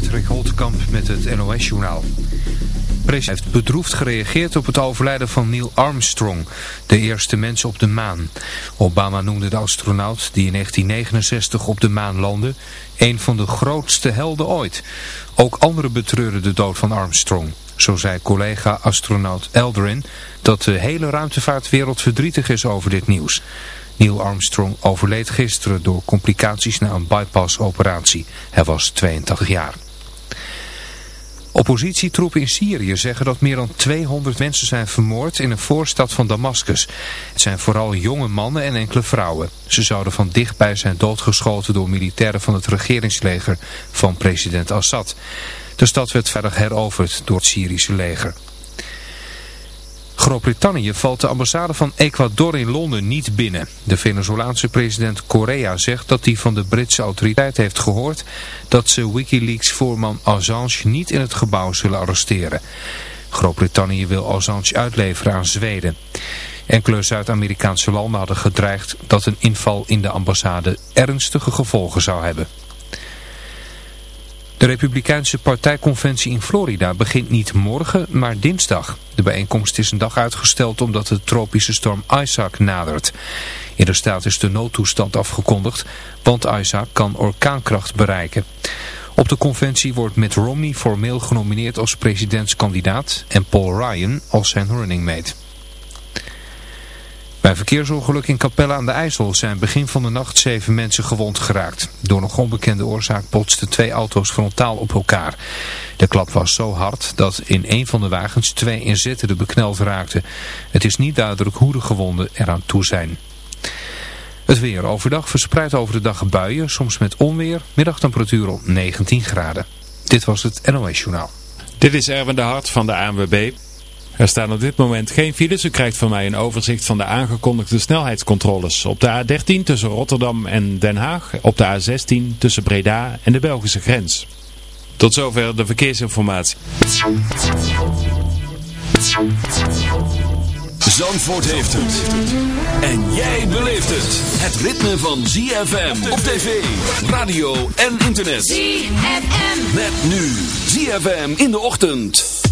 Patrick Holtkamp met het NOS-journaal. President heeft bedroefd gereageerd op het overlijden van Neil Armstrong, de eerste mens op de maan. Obama noemde de astronaut die in 1969 op de maan landde een van de grootste helden ooit. Ook anderen betreuren de dood van Armstrong. Zo zei collega-astronaut Eldrin dat de hele ruimtevaartwereld verdrietig is over dit nieuws. Neil Armstrong overleed gisteren door complicaties na een bypass-operatie. Hij was 82 jaar. Oppositietroepen in Syrië zeggen dat meer dan 200 mensen zijn vermoord in een voorstad van Damascus. Het zijn vooral jonge mannen en enkele vrouwen. Ze zouden van dichtbij zijn doodgeschoten door militairen van het regeringsleger van president Assad. De stad werd verder heroverd door het Syrische leger. Groot-Brittannië valt de ambassade van Ecuador in Londen niet binnen. De Venezolaanse president Correa zegt dat hij van de Britse autoriteit heeft gehoord dat ze Wikileaks-voorman Assange niet in het gebouw zullen arresteren. Groot-Brittannië wil Assange uitleveren aan Zweden. Enkele Zuid-Amerikaanse landen hadden gedreigd dat een inval in de ambassade ernstige gevolgen zou hebben. De Republikeinse partijconventie in Florida begint niet morgen, maar dinsdag. De bijeenkomst is een dag uitgesteld omdat de tropische storm Isaac nadert. In de staat is de noodtoestand afgekondigd, want Isaac kan orkaankracht bereiken. Op de conventie wordt Mitt Romney formeel genomineerd als presidentskandidaat en Paul Ryan als zijn running mate. Bij verkeersongeluk in Capelle aan de IJssel zijn begin van de nacht zeven mensen gewond geraakt. Door nog onbekende oorzaak botsten twee auto's frontaal op elkaar. De klap was zo hard dat in een van de wagens twee inzittenden bekneld raakten. Het is niet duidelijk hoe de gewonden eraan toe zijn. Het weer overdag verspreidt over de dag buien, soms met onweer, middagtemperatuur op 19 graden. Dit was het NOS Journaal. Dit is Erwin de Hart van de ANWB. Er staan op dit moment geen files. U krijgt van mij een overzicht van de aangekondigde snelheidscontroles. Op de A13 tussen Rotterdam en Den Haag. Op de A16 tussen Breda en de Belgische grens. Tot zover de verkeersinformatie. Zandvoort heeft het. En jij beleeft het. Het ritme van ZFM op tv, radio en internet. ZFM. Met nu ZFM in de ochtend.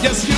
Yes, you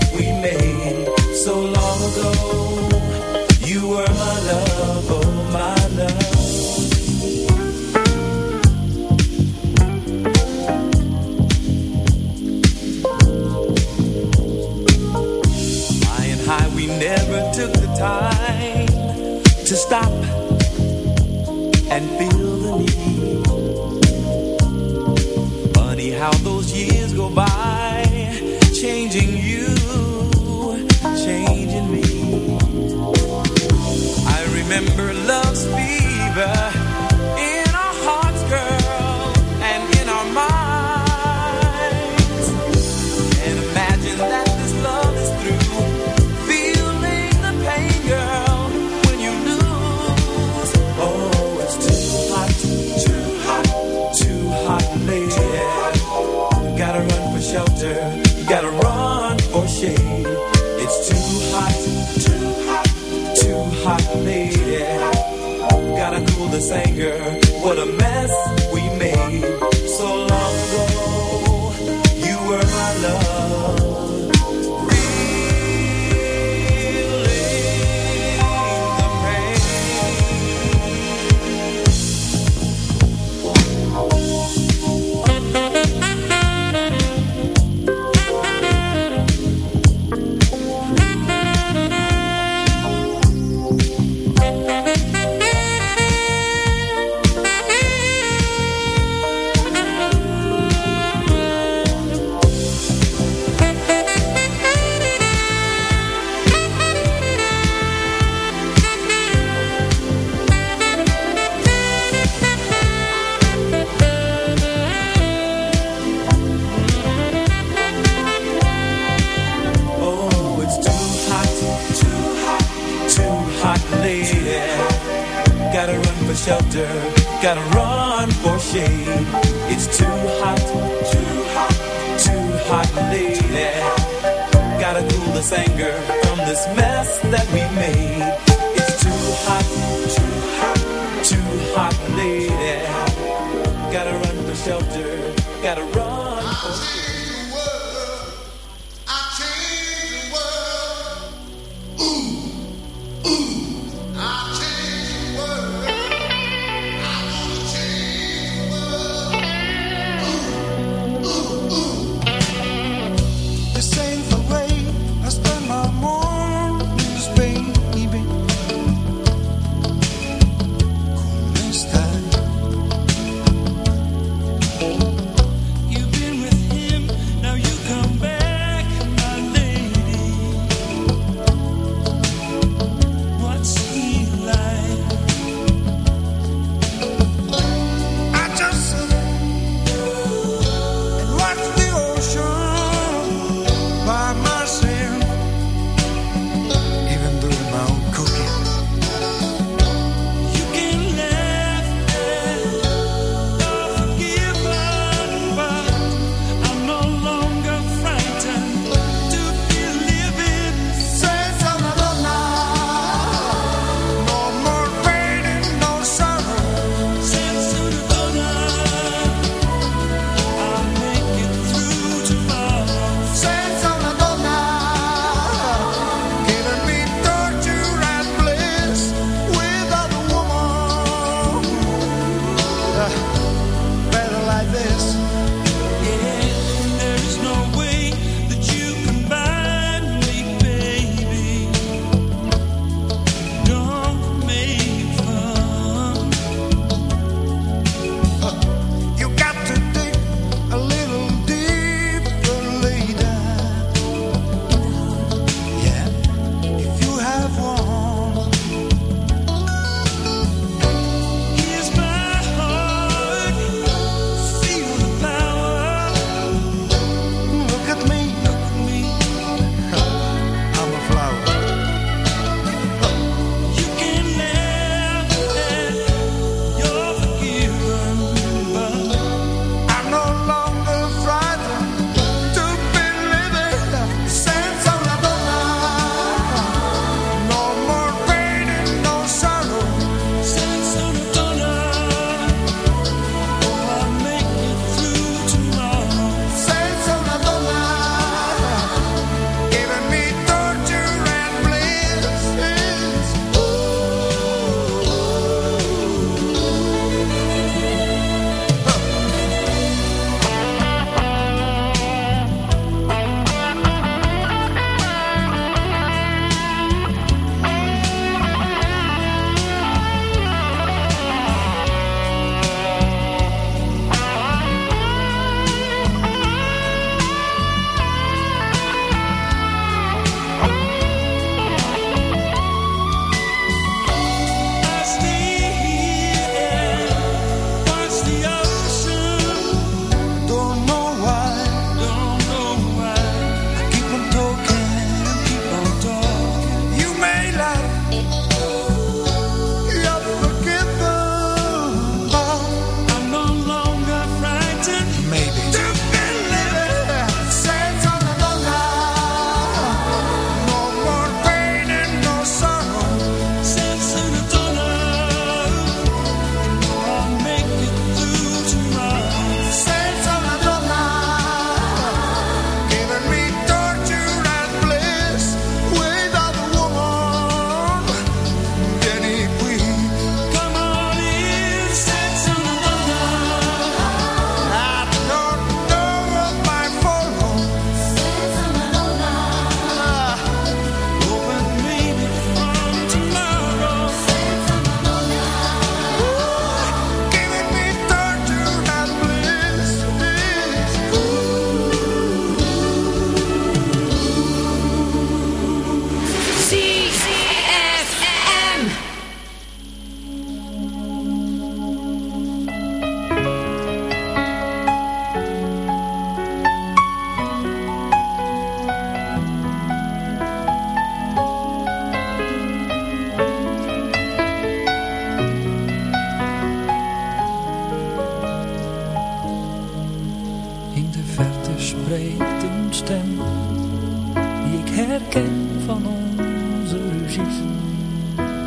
and feel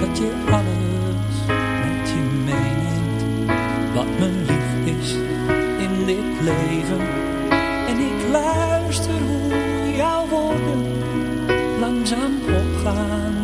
Dat je alles met je meeneemt wat me lief is in dit leven. En ik luister hoe jouw woorden langzaam opgaan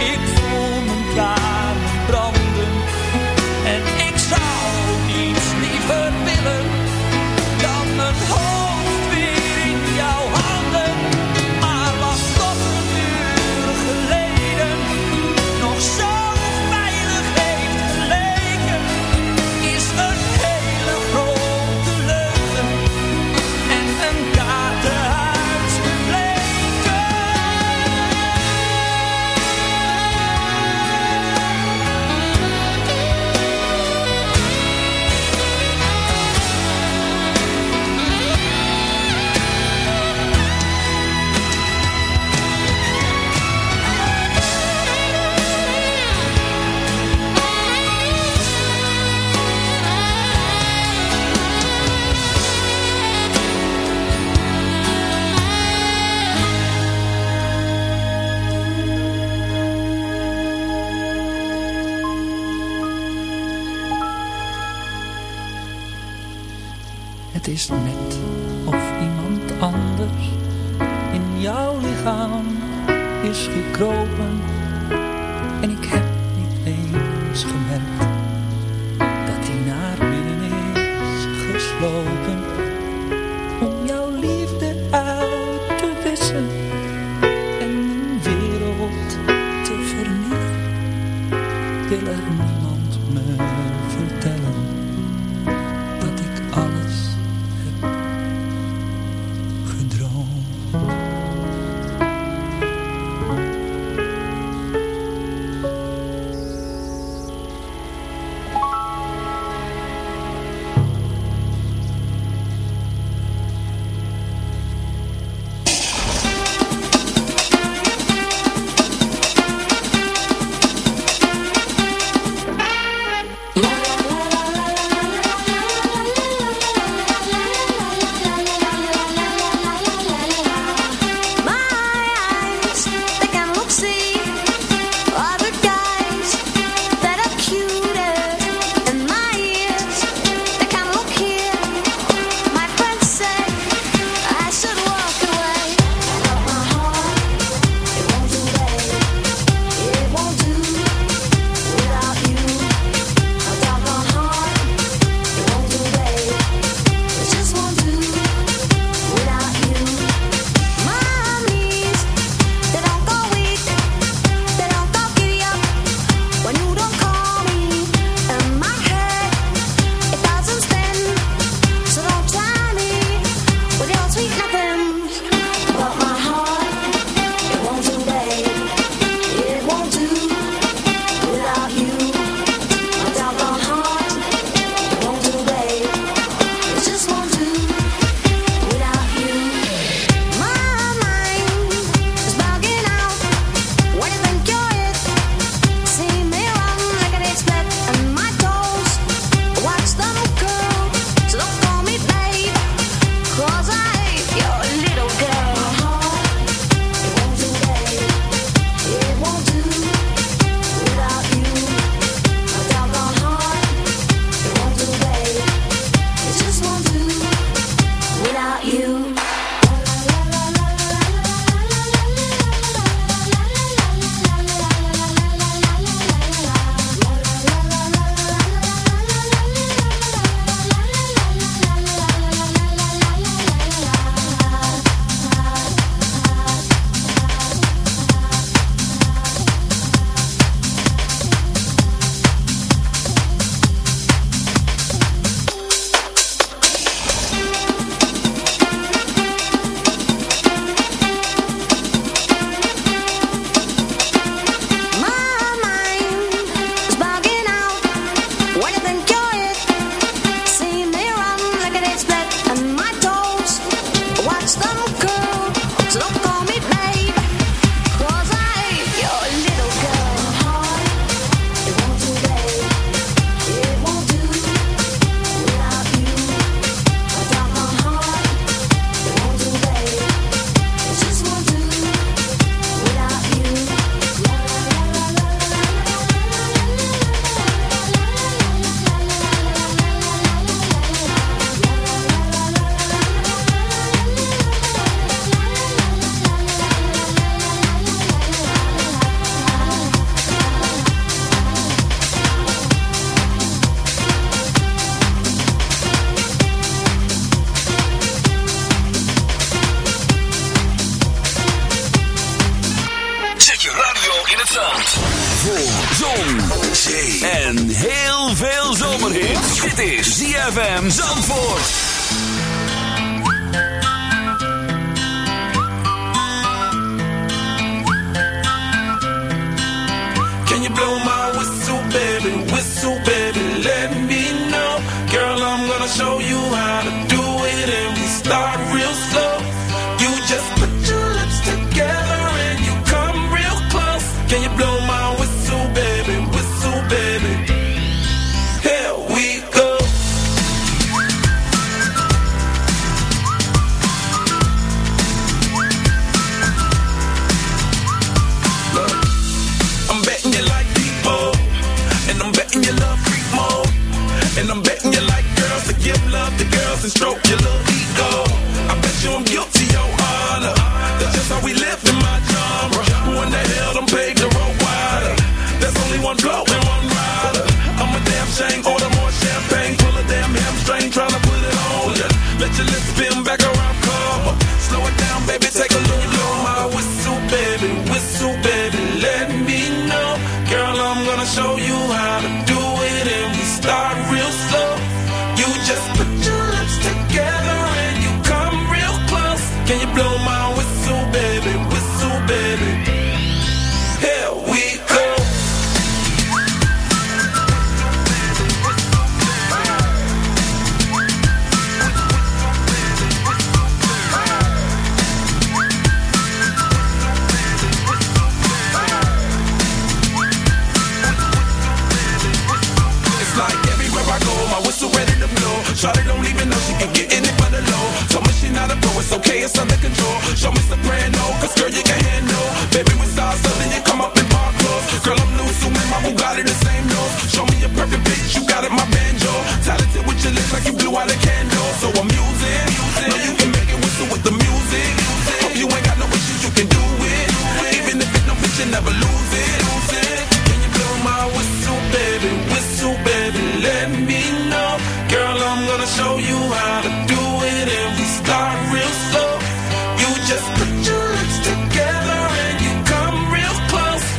ik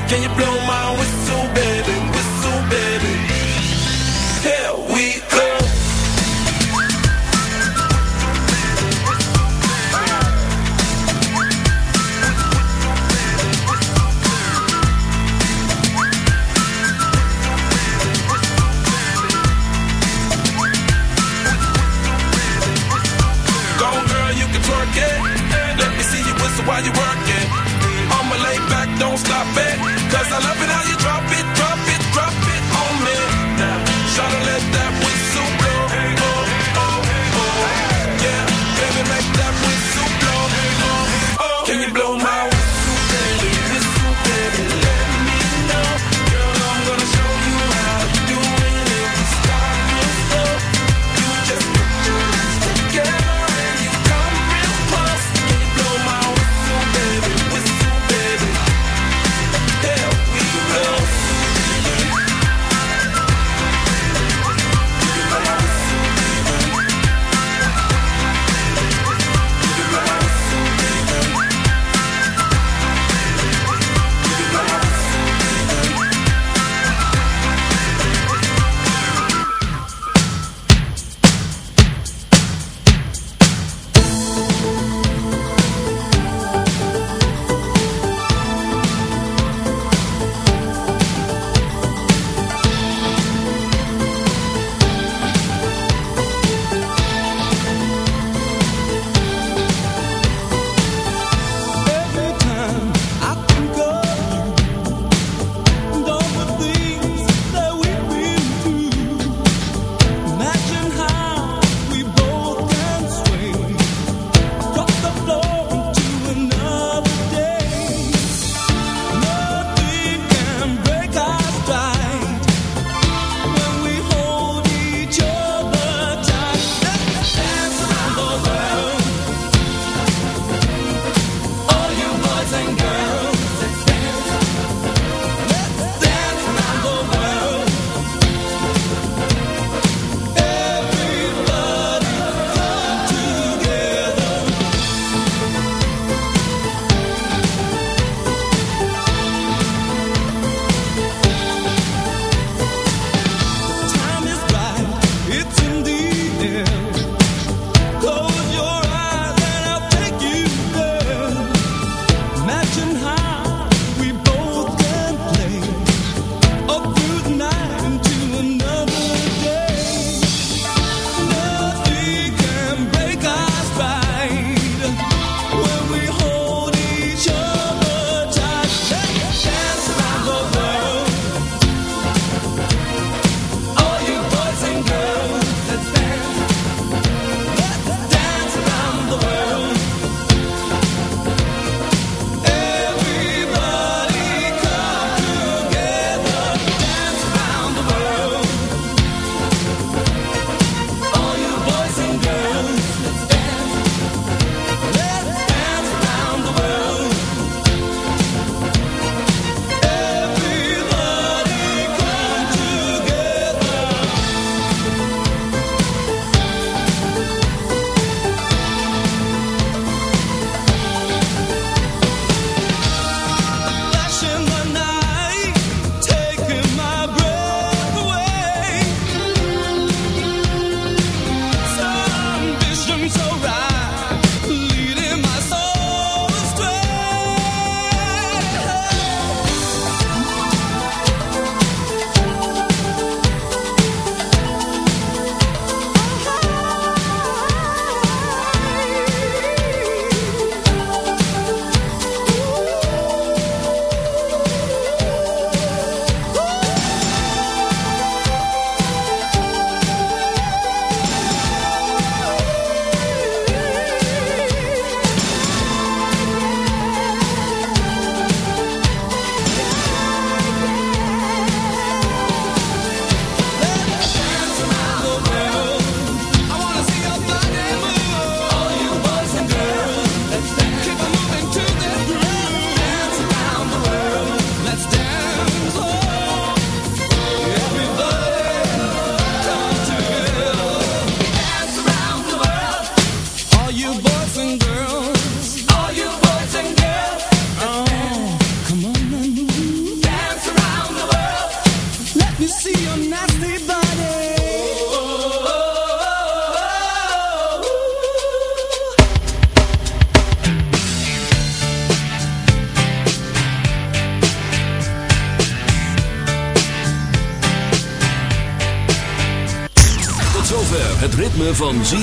Can you blow